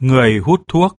người hút thuốc.